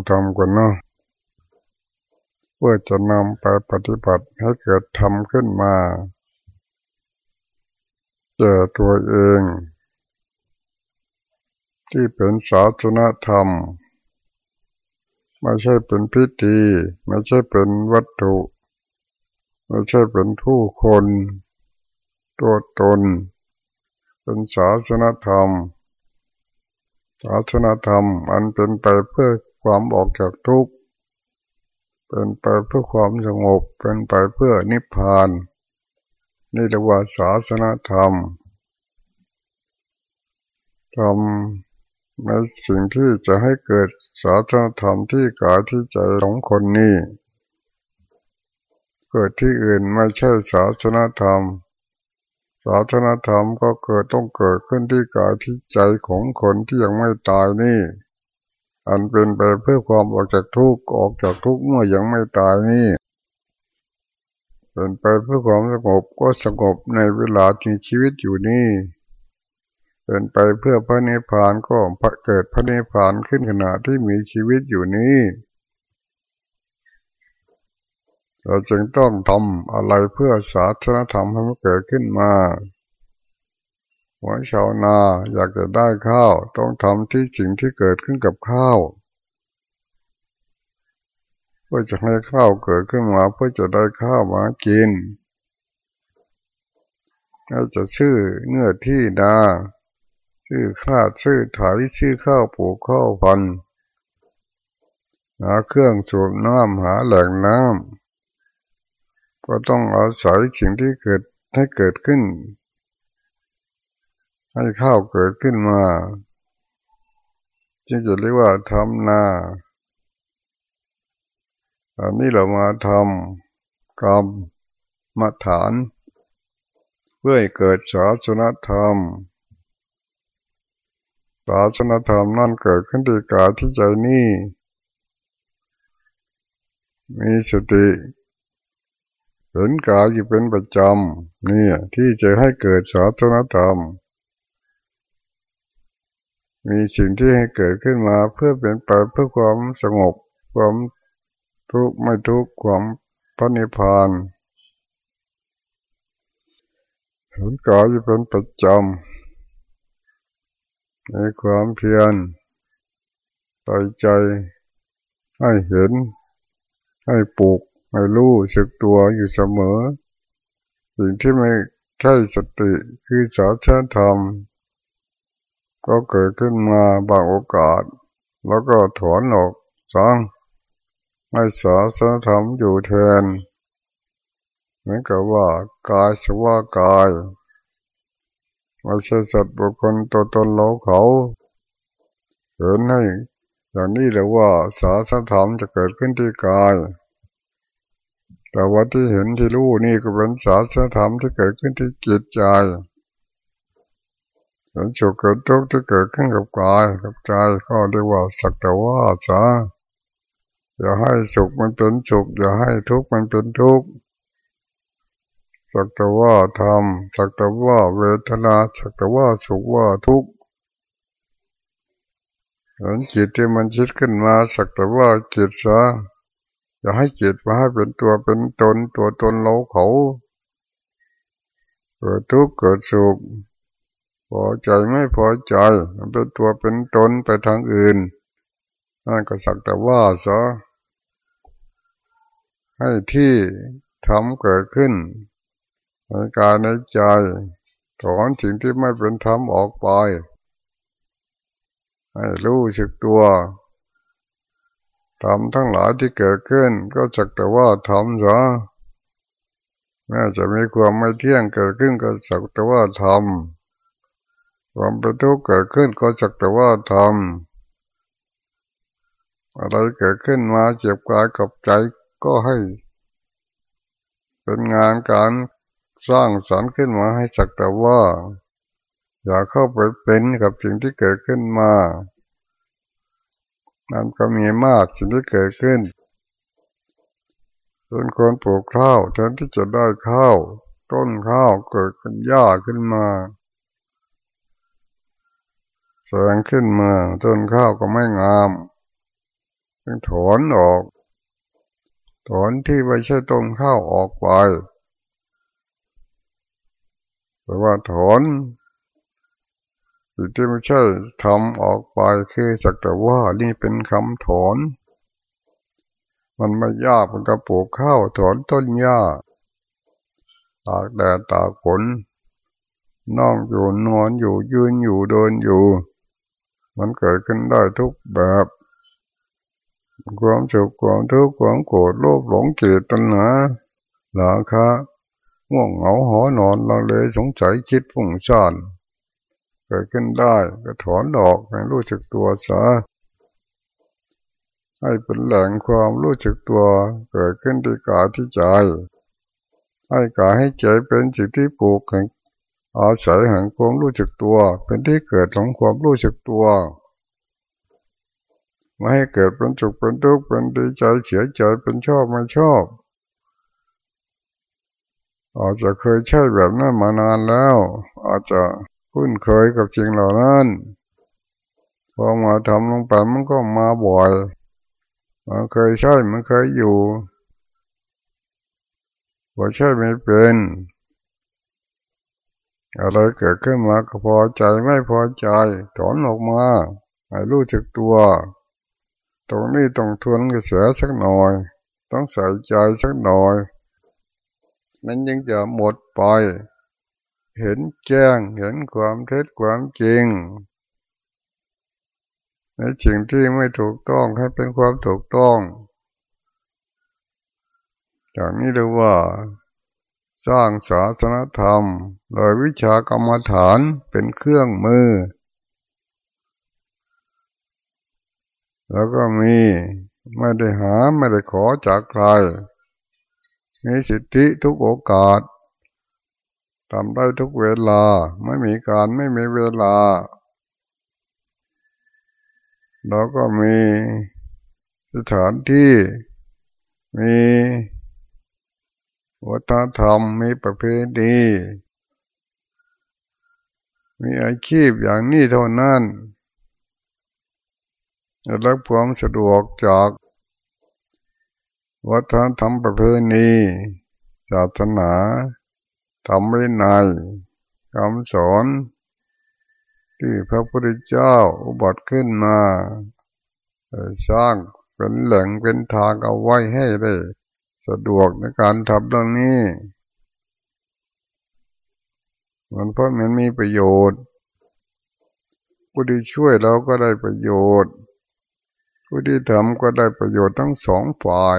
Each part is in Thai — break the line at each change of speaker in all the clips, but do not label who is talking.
ฟังธรรมกันเนาะเพื่อจะนำไปปฏิบัติให้เกิดธรรมขึ้นมาเจอตัวเอง ที่เป็นศาสนธรรม ไม่ใช่เป็นพิธี ไม่ใช่เป็นวัตถุ ไม่ใช่เป็นผู้คน ตัวตน เป็นศาสนธรรมศาสนาธรรมมันเป็นไปเพื่อ ความออกจากทุกข์เป็นไปเพื่อความสงบเป็นไปเพื่อนิพพานนี่เรียกว่าศาสนาธรรมทำในสิ่งที่จะให้เกิดศาสนาธรรมที่กายที่ใจของคนนี้เกิดที่อื่นไม่ใช่ศาสนาธรรม ศาสนาธรรมก็เกิดต้องเกิดขึ้นที่กายที่ใจของคนที่ยังไม่ตายนี่ อันเป็นไปเพื่อความออกจากทุกข์ออกจากทุกข์เมื่อยังไม่ตายนี่เป็นไปเพื่อความสงบก็สงบในเวลาที่ชีวิตอยู่นี่เป็นไปเพื่อพระนิพพานก็เกิดพระนิพพานขึ้นขณะที่มีชีวิตอยู่นี้ เราจึงต้องทำอะไรเพื่อศาสนธรรมให้มันเกิดขึ้นมา หัวชาวนาอยากจะได้ข้าว ต้องทำที่สิ่งที่เกิดขึ้นกับข้าวเพื่อจะให้ข้าวเกิดขึ้นมาเพื่อจะได้ข้าวมากินเราจะซื้อเนื้อที่นาซื้อข้าซื้อถ่ายซื้อข้าวปลูกข้าวพันหาเครื่องสูบน้ำหาแหล่งน้ำก็ต้องอาศัยสิ่งที่เกิดให้เกิดขึ้น ให้ข้าวเกิดขึ้นมาจึงจะเรียกว่าทำนาอันนี้เรามาทำกรรมมาฐาน เพื่อให้เกิดศาสนธรรมศาสนธรรมนั่นเกิดขึ้นที่กายที่ใจนี่มีสติเห็นกายอยู่เป็นประจำนี่ที่จะให้เกิดศาสนธรรม มีสิ่งที่ให้เกิดขึ้นมาเพื่อเป็นไปเพื่อความสงบความทุกข์ไม่ทุกข์ความพระนิพพานเห็นกายอยู่เป็นประจำในความเพียรใส่ใจให้เห็น ให้ปลูกให้รู้สึกตัวอยู่เสมอ สิ่งที่ไม่ใช่สติคือสาธธรรม ก็เกิดขึ้นมาบางโอกาส แล้วก็ถอนออกสร้างให้สาธธรรมอยู่แทนเหมือนกับว่ากายสว่ากายไม่ใช่สัตว์บุคคลตัวตนเราเขาเห็นให้อย่างนี้เลยว่าสาสธรรมจะเกิดขึ้นที่กาย แต่ว่าที่เห็นที่รู้นี่ก็เป็นศาสนธรรมที่เกิดขึ้นที่จิตใจ เห็นสุขเกิดทุกข์ที่เกิดขึ้นกับกายกับใจก็เรียกว่าสักแต่ว่าจ้าอย่าให้สุขมันเป็นสุขอย่าให้ทุกข์มันเป็นทุกข์สักแต่ว่าธรรมสักแต่ว่าเวทนาสักแต่ว่าสุขว่าทุกข์เห็นจิตที่มันคิดขึ้นมาสักแต่ว่าจิตซะอย่าให้จิตมาให้เป็นตัวเป็นตนตัวตนเราเขาเกิดทุกข์เกิดสุข พอใจไม่พอใจมันเป็นตัวเป็นตนไปทางอื่นนั่นก็สักแต่ว่าซะให้ที่ทำเกิดขึ้นในกายในใจถอนสิ่งที่ไม่เป็นธรรมออกไป ให้รู้สึกตัวทำทั้งหลายที่เกิดขึ้น ก็สักแต่ว่าทำซะแม้จะมีความไม่เที่ยงเกิดขึ้นก็สักแต่ว่าทำ ความเป็นทุกข์เกิดขึ้นก็สักแต่ว่าทำอะไรเกิดขึ้นมาเจ็บกายกับใจก็ให้ เป็นงานการสร้างสรรค์ขึ้นมาให้สักแต่ว่า อย่าเข้าไปเป็นกับสิ่งที่เกิดขึ้นมา มันก็มีมากสิ่งที่เกิดขึ้นเป็นคนปลูกข้าวแทนที่จะได้ข้าว ต้นข้าวเกิดเป็นหญ้าขึ้นมา แสงขึ้นมาต้นข้าวก็ไม่งามจึงถอนออก ถอนที่ไม่ใช่ต้นข้าวออกไปแต่ว่าถอนสิ่งที่ไม่ใช่ทำออกไปคือสักแต่ว่านี่เป็นคำถอนมันไม่ยากมันก็ปลูกข้าวถอนต้นหญ้า ตากแดดตากฝนนั่งอยู่นอนอยู่ยืนอยู่เดินอยู่ มันเกิดขึ้นได้ทุกแบบ ความสุขความทุกข์ความโกรธโลภหลงเกลียดตัณหาหลาคะง่วงเหงาหอนอนเราเลยสงสัยคิดฝุ่งซ่านเกิดขึ้นได้ก็ถอนออกให้รู้จักตัวซะให้เป็นแหล่งความรู้จักตัวเกิดขึ้นที่กายที่ใจให้กายให้ใจเป็นสิ่งที่ปลูกแห่ง อาศัยแห่งความรู้จักตัว เป็นที่เกิดของความรู้จักตัวไม่ให้เกิดเป็นสุขเป็นทุกข์เป็นดีใจเสียใจเป็นชอบไม่ชอบอาจจะเคยใช่แบบนั้นมานานแล้ว อาจจะคุ้นเคยกับจริงเหล่านั้นพอมาทำลงไปมันก็มาบ่อยมันเคยใช่มันเคยอยู่พอใช่ไม่เป็น อะไรเกิดขึ้นมาก็พอใจไม่พอใจถอนออกมาให้รู้จักตัว ตรงนี้ต้องทวนกระแสสักหน่อย ต้องใส่ใจสักหน่อยมันยังจะหมดไป เห็นแจ้งเห็นความเท็จความจริงในสิ่งที่ไม่ถูกต้องให้เป็นความถูกต้องอย่างนี้เรียกว่า สร้างศาสนธรรม โดยวิชากรรมฐานเป็นเครื่องมือ แล้วก็มีไม่ได้หาไม่ได้ขอจากใคร มีสิทธิทุกโอกาสทำได้ทุกเวลาไม่มีการไม่มีเวลา แล้วก็มีสถานที่มี วัฒนธรรมมีประเพณีมีอาชีพอย่างนี้เท่านั้นและความสะดวกจาก วัฒนธรรมประเพณีศาสนาทำไม่นายคำสอนที่พระพุทธเจ้าอุบัติขึ้นมา สร้างเป็นแหล่งเป็นทางเอาไว้ให้ได้ะดวกในการทำเรื่องนี้ มันเพราะมันมีประโยชน์ผู้ที่ช่วยเราก็ได้ประโยชน์ ผู้ที่ทำก็ได้ประโยชน์ทั้งสองฝ่าย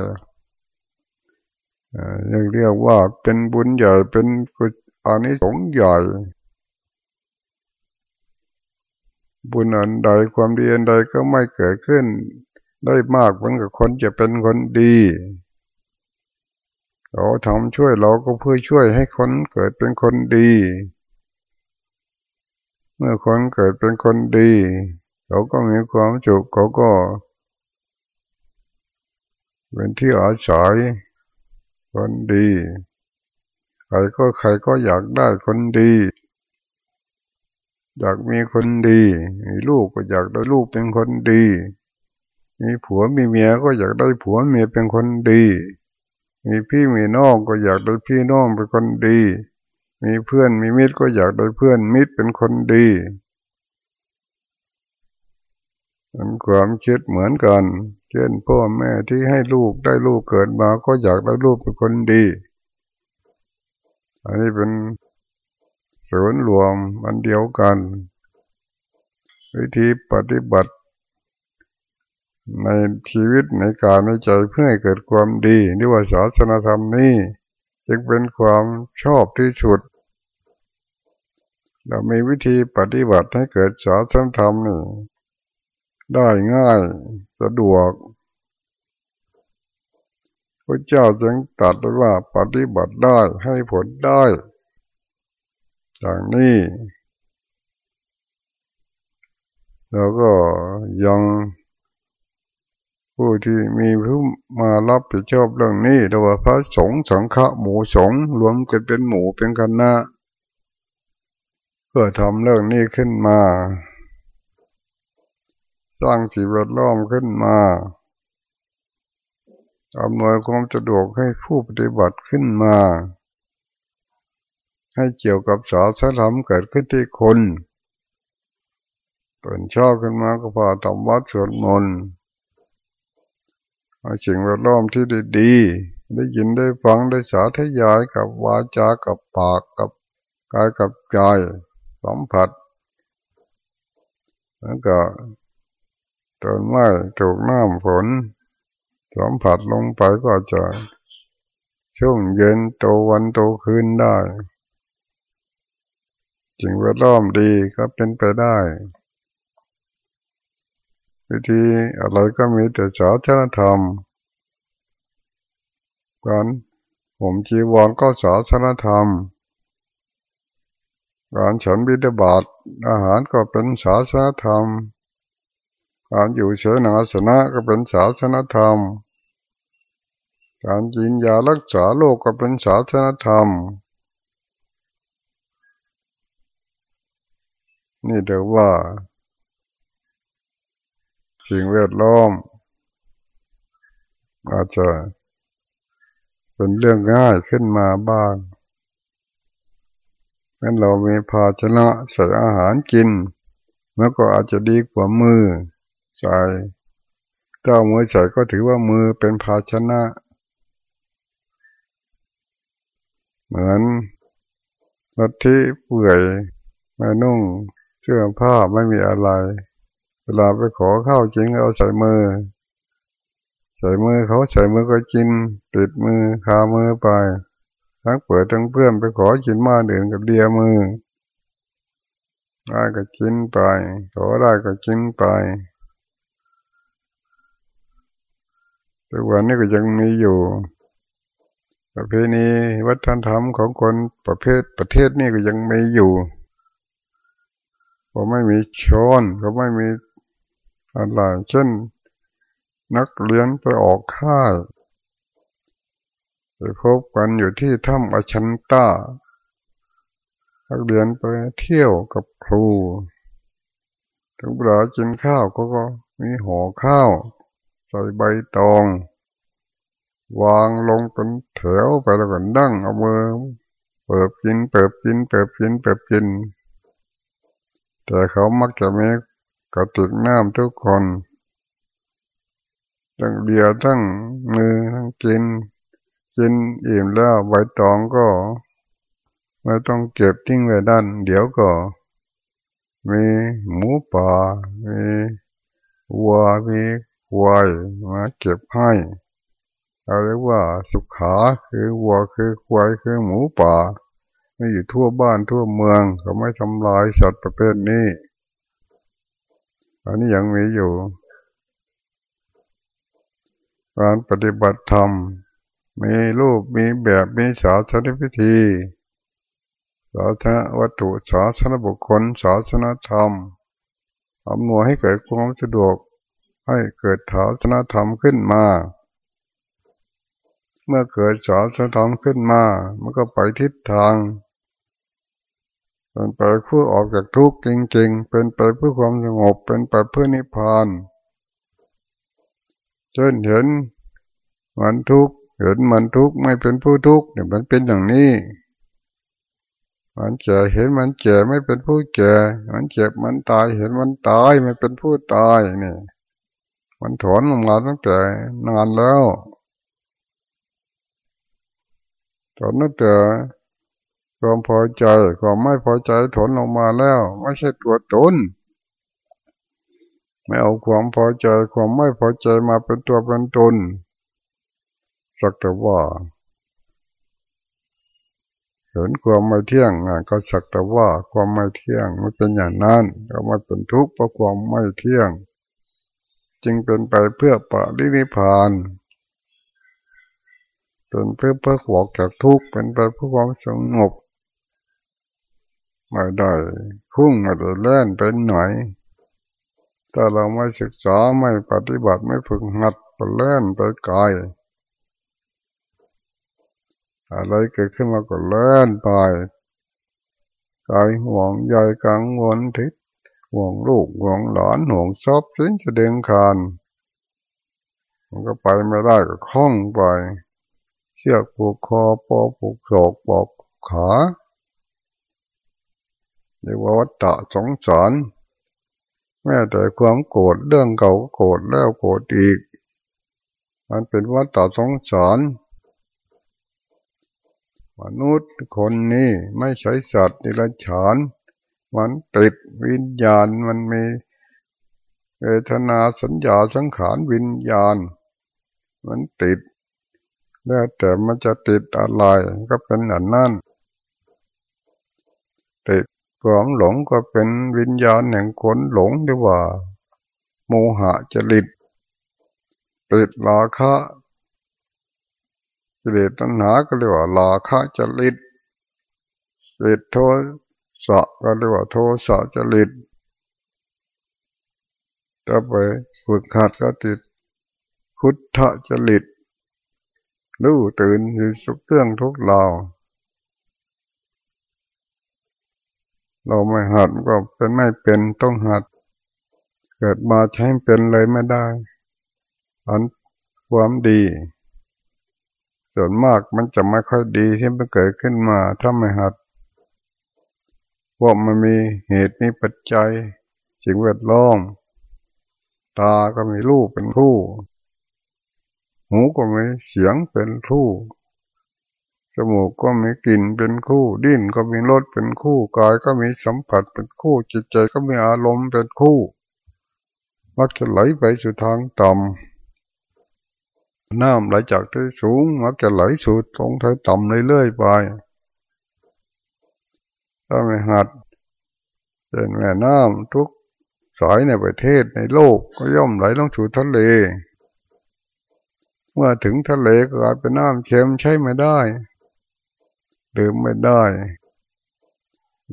ยังเรียกว่าเป็นบุญใหญ่เป็นอานิสงส์ใหญ่ บุญอันใดความดีอันใดก็ไม่เกิดขึ้น ได้มากเหมือนกับคนจะเป็นคนดี เราทำช่วยเราก็เพื่อช่วยให้คนเกิดเป็นคนดี เมื่อคนเกิดเป็นคนดี เขาก็มีความสุขเขาก็ เป็นที่อาศัยคนดีใครก็ใครก็อยากได้คนดี อยากมีคนดี มีลูกก็อยากได้ลูกเป็นคนดี มีผัวมีเมียก็อยากได้ผัวเมียเป็นคนดี มีพี่มีน้องก็อยากได้พี่น้องเป็นคนดี มีเพื่อนมีมิตรก็อยากได้เพื่อนมิตรเป็นคนดีมันความคิดเหมือนกัน เช่นพ่อแม่ที่ให้ลูกได้ลูกเกิดมาก็อยากได้ลูกเป็นคนดี อันนี้เป็นศูนย์รวมอันเดียวกัน วิธีปฏิบัติ ในชีวิตในการในใจเพื่อให้เกิดความดีนี่ว่าศาสนาธรรมนี้จึงเป็นความชอบที่สุด เรามีวิธีปฏิบัติให้เกิดศาสนาธรรมนี่ได้ง่ายสะดวกพระเจ้าจึงตัดว่าปฏิบัติได้ให้ผลได้อย่างนี้แล้วก็ยัง ผู้ที่มีผู้มารับผิดชอบเรื่องนี้เรียกว่าพระสงฆ์สังฆหมู่สงฆ์รวมกันเป็นหมู่เป็นคณะเพื่อทำเรื่องนี้ขึ้นมา สร้างสิ่งแวดล้อมขึ้นมาอำนวยความสะดวกให้ผู้ปฏิบัติขึ้นมา ให้เกี่ยวกับศาสนธรรมเกิดขึ้นที่คนตื่นชอบขึ้นมาก็พาทำวัดสวดมนต์ เอาสิ่งแวดล้อมที่ดีๆได้ยินได้ฟังได้สาธยายกับวาจากับปากกับกายกับใจสัมผัสแล้วก็ต้นไม้ถูกน้ำฝนสัมผัสลงไปก็จะช่วงเย็นโตวันโตคืนได้จึงแวดล้อมดีก็เป็นไปได้ วิธีอะไรก็มีแต่ศาสนธรรมการผมจีวรก็ศาสนธรรม การฉันบิดาบาตอาหารก็เป็นศาสนธรรม การอยู่เฉยนาสนะก็เป็นศาสนธรรม การกินยารักษาโรคก็เป็นศาสนธรรม นี่เดี๋ยวว่า สิ่งแวดล้อม อาจจะเป็นเรื่องง่ายขึ้นมาบ้างงั้นเรามีภาชนะใส่อาหารกินมันก็อาจจะดีกว่ามือใส่ถ้ามือใส่ก็ถือว่ามือเป็นภาชนะ เหมือนรถที่เปื่อยไม่นุ่งเสื้อผ้าไม่มีอะไร เวลาไปขอข้าวจริงเอาใส่มือ ใส่มือเขาใส่มือก็กิน ติดมือคามือไป ทั้งเปิดทั้งเพื่อนไปขอกินมาเดินกับเดียมือได้ก็กินไปขอได้ก็กินไปแต่วันนี้ก็ยังมีอยู่ ประเพณีวัฒนธรรมของคนประเภทประเทศนี้ก็ยังมีอยู่ ก็ไม่มีช้อนก็ไม่มี อะไรเช่น นักเรียนไปออกค่ายไปพบกันอยู่ที่ถ้ำอชันตานักเรียนไปเที่ยวกับครู ถึงเวลากินข้าวก็ก็มีห่อข้าว ใส่ใบตอง วางลงเป็นแถวไปแล้วก็นั่งเอามือเปิบกินเปิบกินเปิบกินเปิบกิน แต่เขามักจะมี กระติกน้ำทุกคนทั้งเบียร์ทั้งมือทั้งกิน กินอิ่มแล้วใบตองก็ไม่ต้องเก็บทิ้งไว้ด้าน เดี๋ยวก็ มีหมูป่า มีวัวมีควายมาเก็บให้เราเรียกว่าสุขาคือวัวคือควายคือหมูป่าไม่อยู่ทั่วบ้านทั่วเมืองเขาไม่ทำลายสัตว์ประเภทนี้ อันนี้ยังมีอยู่ การปฏิบัติธรรม มีรูปมีแบบมีศาสนพิธีศาสนวัตถุศาสนบุคคลศาสนธรรมอำนวยให้เกิดความสะดวก ให้เกิดศาสนธรรมขึ้นมา เมื่อเกิดศาสนธรรมขึ้นมา มันก็ไปทิศทาง เป็นไปเพื่อออกจากทุกข์จริงๆ เป็นไปเพื่อความสงบ เป็นไปเพื่อนิพพานจนเห็นมันทุกข์เห็นมันทุกข์ไม่เป็นผู้ทุกข์เนี่ยมันเป็นอย่างนี้ มันเจ็เห็นมันเจ็ไม่เป็นผู้เจ็มันเจ็บมันตายเห็นมันตายไม่เป็นผู้ตายนี่มันถอนออกมาตั้งแต่นานแล้วถอนตั้งแต่ ความพอใจความไม่พอใจถอนออกมาแล้ว ไม่ใช่ตัวตนไม่เอาความพอใจความไม่พอใจมาเป็นตัวเป็นตนสักแต่ว่าเห็นความไม่เที่ยงก็สักแต่ว่าความไม่เที่ยงมันเป็นอย่างนั้นก็มาเป็นทุกข์เพราะความไม่เที่ยง จึงเป็นไปเพื่อปะลินิพานเป็นเพื่อเพื่อหวอกจากทุกข์เป็นไปเพื่อความสงบ ไม่ได้พุ่งไม่ได้แล่นเป็นหน่อยถ้าเราไม่ศึกษาไม่ปฏิบัติไม่ฝึกหัดไปแล่นไปไกลอะไรเกิดขึ้นมาก็เล่นไปกายห่วงใยกังวลทิศห่วงลูกห่วงหลานห่วงทรัพย์สินจะเดินคานมันก็ไปไม่ได้ก็คล้องไป เชือกผูกคอปอผูกศอกปอกขา เรียกว่าวัฏฏะสงสารแม้แต่ความโกรธเรื่องเก่าโกรธแล้วโกรธอีก มันเป็นวัฏฏะสงสารมนุษย์คนนี้ไม่ใช่สัตว์นิรฉานมันติดวิญญาณมันมีเวทนาสัญญาสังขารวิญญาณ มันติดแล้วแต่มันจะติดอะไรก็เป็นอันนั้นติด ความหลงก็เป็นวิญญาณแห่งคนหลงดีว่า โมหะจริตติดราคะจริตตัณหาก็เรียกว่าราคะจริตจริตโทสะก็เรียกว่าโทสะจริตถ้าไปฝึกหัดก็ติดพุทธจริตรู้ตื่นอยู่ทุกเรื่องทุกราว เราไม่หัดก็เป็นไม่เป็นต้องหัด เกิดมาใช้เป็นเลยไม่ได้ อันความดี ส่วนมากมันจะไม่ค่อยดีที่มันเกิดขึ้นมาถ้าไม่หัดว่ามันมีเหตุมีปัจจัยสิ่งแวดล้อมตาก็มีรูปเป็นคู่ หูก็มีเสียงเป็นคู่ จมูกก็มีกลิ่นเป็นคู่ดิ้นก็มีรสเป็นคู่กายก็มีสัมผัสเป็นคู่ จิตใจก็มีอารมณ์เป็นคู่ มักจะไหลไปสู่ทางต่ำน้ำไหลจากที่สูง มักจะไหลสู่ตรงที่ต่ำเรื่อยๆไปถ้าไม่หัดเป็นแม่น้ำทุกสายในประเทศในโลกก็ย่อมไหลลงสู่ทะเล เมื่อถึงทะเลก็กลายเป็นน้ำเค็มใช้ไม่ได้ ดื่มไม่ได้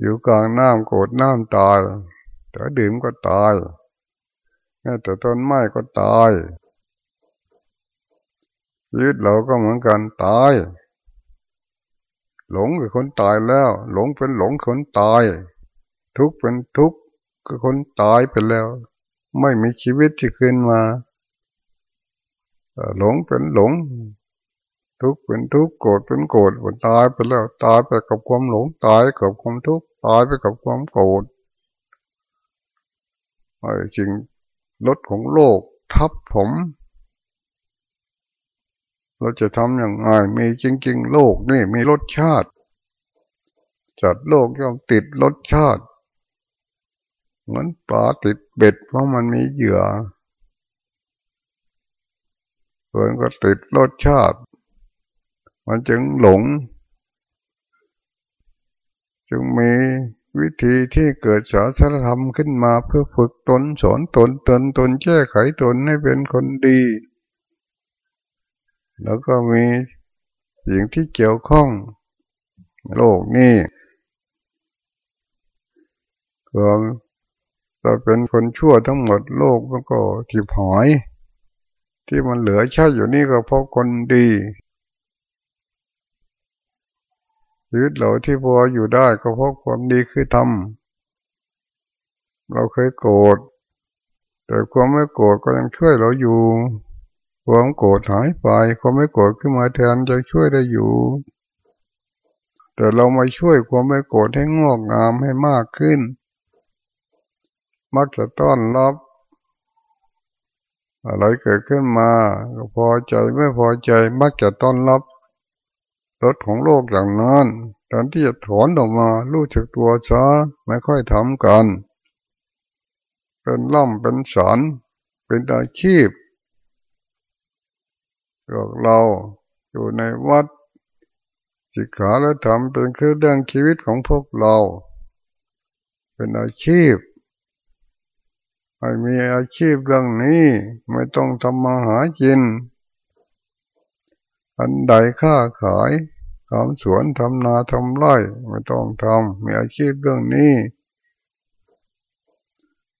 อยู่กลางน้ำโกรธน้ำตายแต่ดื่มก็ตายแม้แต่ต้นไม้ก็ตายชีวิตเราก็เหมือนกันตาย หลงคือคนตายแล้ว หลงเป็นหลงคนตาย ทุกเป็นทุกคือคนตายไปแล้ว ไม่มีชีวิตที่ขึ้นมาหลงเป็นหลง ทุกข์เป็นทุกข์โกรธเป็นโกรธตายไปแล้วตายไปกับความหลงตายกับความทุกข์ตายไปกับความโกรธไอ้จริงรถของโลกทับผม เราจะทำอย่างไรมีจริง ๆ โลกนี่มีรสชาติจัดโลกย่อมติดรสชาติ เหมือนปลาติดเบ็ดเพราะมันมีเหยื่อเพื่อนก็ติดรสชาติ มันจึงหลง จึงมีวิธีที่เกิดศาสนธรรมขึ้นมาเพื่อฝึกตนสอนตนเตือนตนแก้ไขตนให้เป็นคนดี แล้วก็มีสิ่งที่เกี่ยวข้องโลกนี้ความเราเป็นคนชั่วทั้งหมดโลกมันก็ที่หายที่มันเหลือใช้อยู่นี่ก็เพราะคนดี ชีวิตเราที่พออยู่ได้ก็เพราะความดีคือทำเราเคยโกรธแต่ความไม่โกรธก็ยังช่วยเราอยู่ความโกรธหายไปความไม่โกรธขึ้นมาแทนจะช่วยได้อยู่ แต่เรามาช่วยความไม่โกรธให้งอกงามให้มากขึ้น มักจะต้อนรับ อะไรเกิดขึ้นมาก็พอใจไม่พอใจมักจะต้อนรับ รถของโลกอย่างนั้นตอนที่จะถอนออกมารู้จักตัวซะไม่ค่อยทำกัน เป็นล่ำเป็นสอนเป็นอาชีพพวกเราอยู่ในวัดศิกขาและธรรมเป็นคือเรื่องชีวิตของพวกเรา เป็นอาชีพไม่มีอาชีพเรื่องนี้ไม่ต้องทำมาหากิน อันใดค้าขายทำสวนทำนาทำไร่ไม่ต้องทำมีอาชีพเรื่องนี้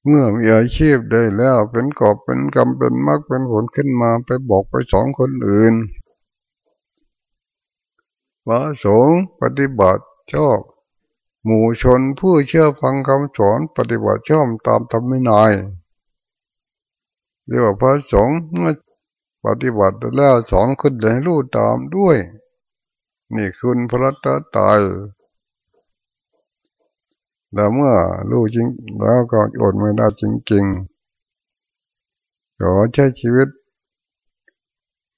เมื่อมีอาชีพได้แล้วเป็นกอบเป็นกรรมเป็นมรรคเป็นผลขึ้นมาไปบอกไปสอนคนอื่นว่าสงปฏิบัติชอบหมู่ชนผู้เชื่อฟังคำสอนปฏิบัติชอบตามธรรมวินัยเรียกว่าพระสงฆ์เมื่อ ปฏิบัติแล้วสองขึ้นเลยรู้ตามด้วย นี่คุณพระตาตายแล้วเมื่อรู้จริง แล้วก็อดไม่ได้จริงๆขอใช้ชีวิต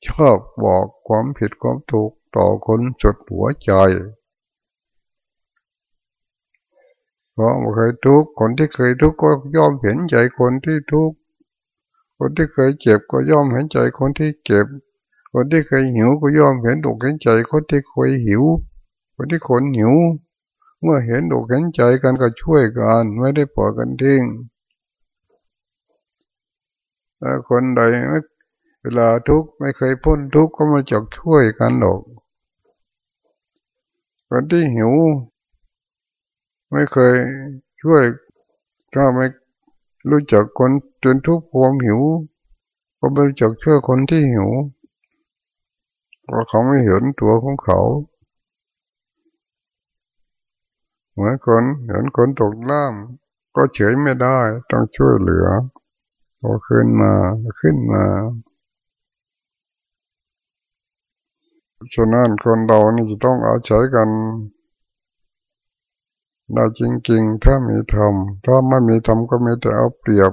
ชอบบอกความผิดความถูกต่อคนสุดหัวใจเพราะเคยทุกข์คนที่เคยทุกข์ก็ย่อมเห็นใจคนที่ทุกข์ คนที่เคยเจ็บก็ย่อมเห็นใจคนที่เจ็บ คนที่เคยหิวก็ย่อมเห็นอกเห็นใจคนที่เคยหิว คนที่คนหิว เมื่อเห็นอกเห็นใจกันก็ช่วยกันไม่ได้ปล่อยกันทิ้งคนใดเวลาทุกข์ไม่เคยพ้นทุกข์ก็มาจับช่วยกันหรอกคนที่หิว ไม่เคยช่วยถ้าไม่ รู้จักคนจนทุกข์ความหิว ก็ไม่รู้จักช่วยคนที่หิวเพราะเขาไม่เห็นตัวของเขาเหมือนคนเห็นคนตกล่ามก็เฉยไม่ได้ต้องช่วยเหลือพอขึ้นมาขึ้นมาฉะนั้นคนเรานี่จะต้องอาศัยกัน ได้จริงๆ ถ้ามีธรรม ถ้าไม่มีธรรมก็มีแต่เอาเปรียบ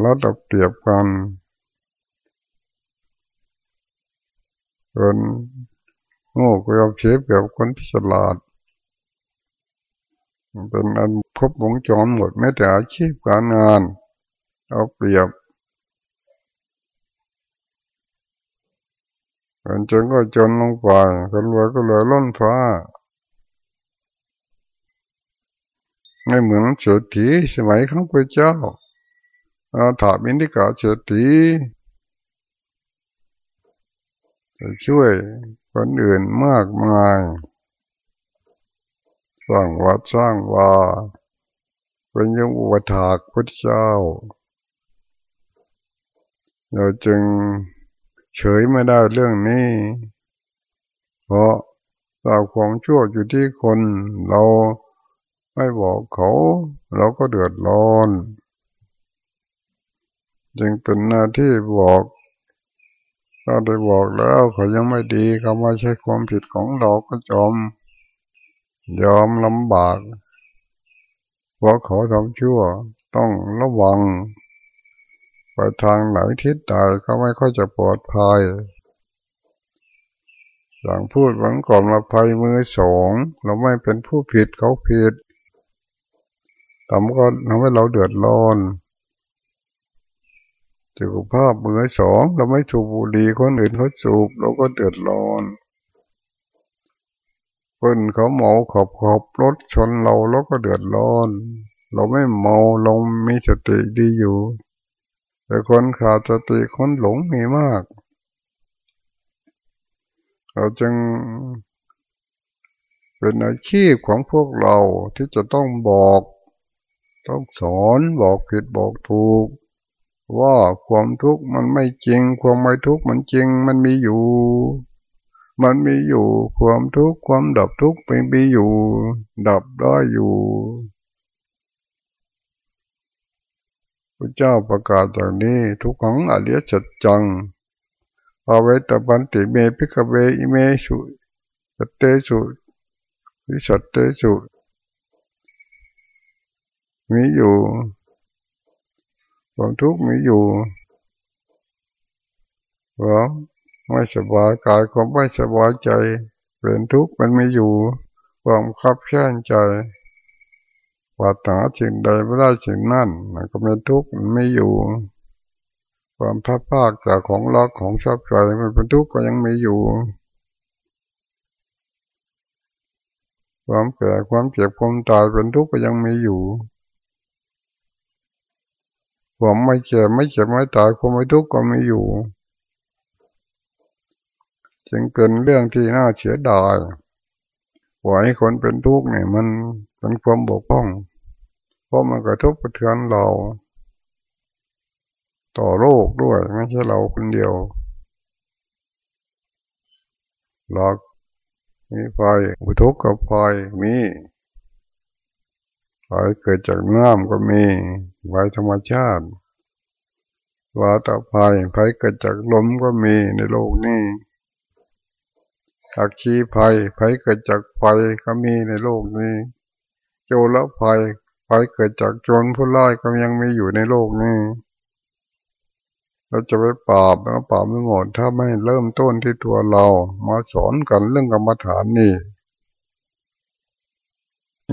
เราตเปรียบกันคนโง่ก็ยอมเสียเปรียบคนที่ฉลาด เป็นอันครบวงจรหมดแม้แต่อาชีพการงาน เอาเปรียบคนจนก็จนลงไปคนรวยก็รวยล้นฟ้า ไม่เหมือนเศรษฐีสมัยครั้งพระเจ้าอาถาบินทิกาเศรษฐีช่วยคนอื่นมากมาย สร้างวัดสร้างว่าเป็นยังอุปถากพระเจ้า เราจึงเฉยไม่ได้เรื่องนี้ เพราะเราความชั่วอยู่ที่คนเรา ไม่บอกเขา เราก็เดือดร้อน จึงเป็นหน้าที่บอกเราได้บอกแล้วเขายังไม่ดีเขาไม่ใช่ความผิดของเราก็จอม ยอมลำบากเพราะเขาทำชั่วต้องระวัง ไปทางไหนทิศใดก็ไม่ค่อยจะปลอดภัยอย่างพูดหวังก่อนมาภัยมือสองเราไม่เป็นผู้ผิดเขาผิด ทำก็ทำให้เราเดือดร้อนสุขภาพมือสองเราไม่ถูกบุหรี่คนอื่นเขาสูบเราก็เดือดร้อนคนเขาเมาขอบขอบรถชนเราเราก็เดือดร้อน เราไม่เมาลงมีสติดีอยู่ แต่คนขาดสติคนหลงมีมาก เราจึงเป็นอาชีพของพวกเราที่จะต้องบอก ต้องสอนบอกผิดบอกถูก ว่าความทุกข์มันไม่จริง ความไม่ทุกข์มันจริง มันมีอยู่ มันมีอยู่ความทุกข์ความดับทุกข์ไม่มีอยู่ ดับได้อยู่พระเจ้าประกาศอย่างนี้ทุกขังอริยสัจจังอาเวตบันติเมพิกเวอิเมสุสเตสุวิสัตเตสุ มีอยู่ความทุกข์มีอยู่ความไม่สบายกายความไม่สบายใจเป็นทุกข์มันไมีอยู่ความขับแค้นใจปาถนาสิ่งใดไม่ได้สิ่งนั้นมันก็เป็นทุกข์มันไม่อยู่ ความพัดภาคจากของรักของชอบใจมันเป็นทุกข์ก็ยังมีอยู่ ความแก่ความเจ็บความตายเป็นทุกข์ก็ยังมีอยู่ ความไม่เจ็บไม่เจ็บไม่ตายความไม่ทุกข์ก็ไม่อยู่ จึงเป็นเรื่องที่น่าเสียดายปล่อยให้คนเป็นทุกข์เนี่ยมันเป็นความบกพร่อง เพราะมันกระทบกระเทือนเรา ต่อโลกด้วยไม่ใช่เราคนเดียวหลอกมีไฟอุทุกข์กับไฟมี ไฟเกิดจากน้ำก็มีไฟธรรมชาติวาตภัยภัยเกิดจากลมก็มีในโลกนี้อักขีภัยภัยเกิดจากไฟก็มีในโลกนี้ โจรภัยภัยเกิดจากโจรผู้ร้ายก็ยังมีอยู่ในโลกนี้ เราจะไปปราบแล้วปราบไม่หมดถ้าไม่เริ่มต้นที่ตัวเรา มาสอนกันเรื่องกรรมฐานนี่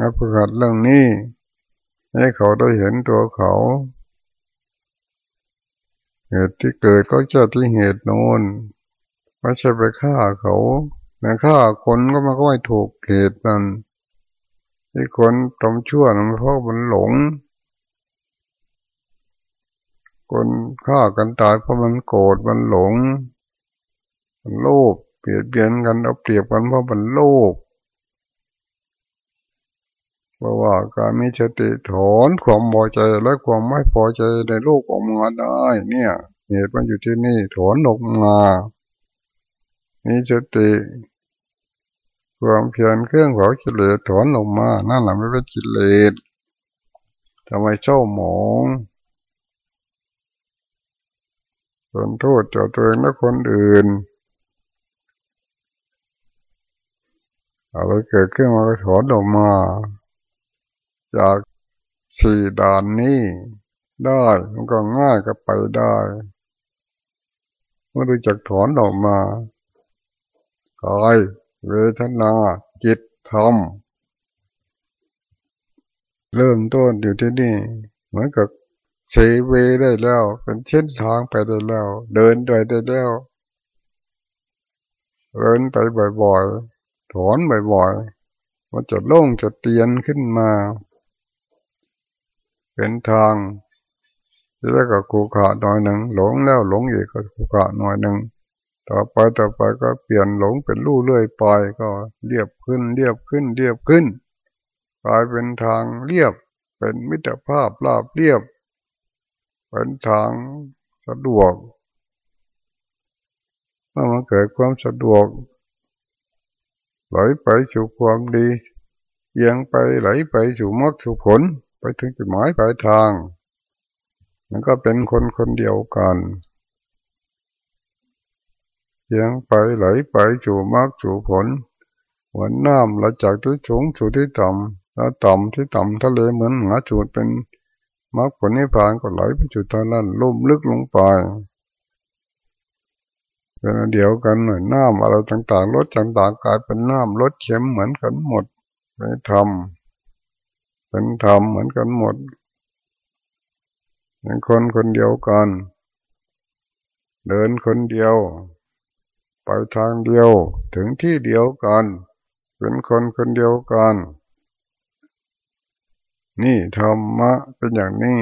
มาฝึกหัดเรื่องนี้ ให้เขาได้เห็นตัวเขา เหตุที่เกิดก็จะที่เหตุโน้นไม่ใช่ไปฆ่าเขาแต่ฆ่าคนก็มันก็ไม่ถูกเหตุนั้นที่คนทำชั่วมันเพราะมันหลง คนฆ่ากันตายเพราะมันโกรธมันหลง มันโลภเปลี่ยนเปลี่ยนกันเอาเปรียบกันเพราะมันโลภ เพราะว่าการมีสติถอนความพอใจและความไม่พอใจในโลกออกมาได้ เนี่ยเหตุมันอยู่ที่นี่ถอนออกมา มีสติความเพียรเครื่องเผากิเลสถอนออกมานั่นแหละไม่เป็นกิเลสทำไมเจ้าหมองเป็นโทษเจ้าตัวเองและคนอื่นอะไรเกิดขึ้นมาก็ถอนออกมา จากสี่ด่านนี้ได้มันก็ง่ายก็ไปได้เมื่อรู้จักถอนออกมากายเวทนาจิตธรรมเริ่มต้นอยู่ที่นี่ เหมือนกับเซเวได้แล้ว เป็นเช่นทางไปได้แล้ว เดินไปได้แล้วเดินไปบ่อยๆถอนบ่อยๆมันจะโล่งจะเตียนขึ้นมา เป็นทางแล้วก็กูขาหน่อยหนึ่งหลงแล้วหลงอีกก็กูขาหน่อยหนึ่งต่อไปต่อไปก็เปลี่ยนหลงเป็นลู่เลื่อยไปก็เรียบขึ้น เรียบขึ้น เรียบขึ้นกลายเป็นทางเรียบ เป็นมิตรภาพราบเรียบ เป็นทางสะดวกเมื่อมันเกิดความสะดวกไหลไปสู่ความดีเอียงไปไหลไปสู่มรรคสู่ผล ไปถึงจุดหมายปลายทาง มันก็เป็นคนคนเดียวกันเยียงไปไหลไปสู่มรรคสู่ผลเหมือนน้ำไหลจากที่สูงสู่ที่ต่ำแล้วต่ำที่ต่ำทะเลเหมือนหาจุดเป็นมรรคผลนิพพานก็ไหลไปจุดทางนั้นลุ่มลึกลงไปเป็นเดียวกันหมือนน้ำอะไรต่างๆลดต่างๆกลายเป็นน้ำลดเข็มเหมือนกันหมดไม่ทำ เป็นธรรมเหมือนกันหมดเป็นคนคนเดียวกัน เดินคนเดียว ไปทางเดียวถึงที่เดียวกัน เป็นคนคนเดียวกัน นี่ธรรมะเป็นอย่างนี้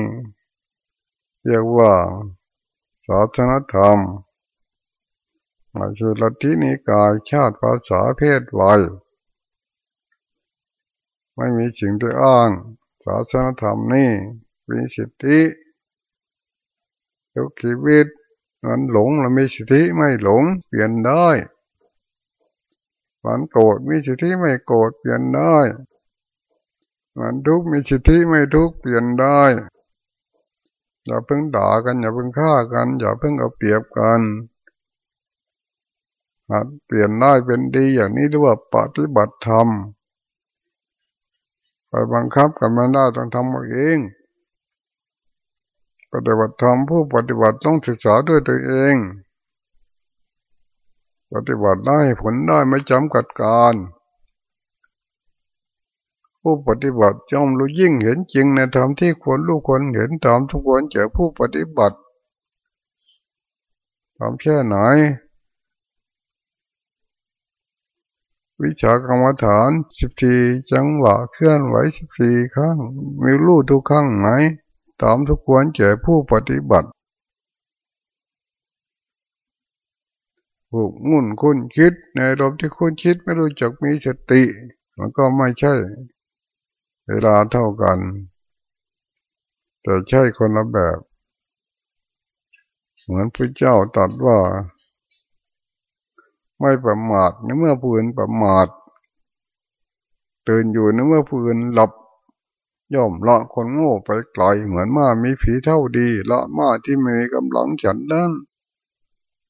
เรียกว่าศาสนธรรมมาช่ลัทธินิกายชาติภาษาเพศวัย ไม่มีสิ่งที่อ้างศาสนธรรมนี่มีสิทธิทุกชีวิตมันหลงเรามีสิทธิไม่หลงเปลี่ยนได้มันโกรธมีสิทธิไม่โกรธเปลี่ยนได้มันทุกข์มีสิทธิไม่ทุกข์เปลี่ยนได้อย่าเพิ่งด่ากันอย่าเพิ่งฆ่ากัน อย่าเพิ่งเอาเปรียบกันเปลี่ยนได้เป็นดีอย่างนี้เรียกว่าปฏิบัติธรรม ไปบังคับกันมาได้ต้องทำเอง ปฏิบัติธรรมผู้ปฏิบัติต้องศึกษาด้วยตัวเอง ปฏิบัติได้ผลได้ไม่จำกัดการ ผู้ปฏิบัติย่อมรู้ยิ่งเห็นจริงในธรรมที่ควรรู้ควรเห็นตามทุกคนเจอผู้ปฏิบัติทำแค่ไหน วิชากรรมฐานสิบสี่จังหวะเคลื่อนไหวสิบสี่ครั้ง มีรู้ทุกครั้งไหมตามทุกควรแก่ผู้ปฏิบัติผูกมุ่นคุณคิด ในรมที่คุณคิดไม่รู้จักมีสติ มันก็ไม่ใช่ เวลาเท่ากัน แต่ใช่คนละแบบ เหมือนพระเจ้าตรัสว่า ไม่ประมาทในเมื่อผู้อื่นประมาทตื่นอยู่ในเมื่อผู้อื่นหลับย่อมละคนโง่ไปไกลเหมือนม้ามีผีเท่าดีละม้าที่มีกำลังฉันนั้น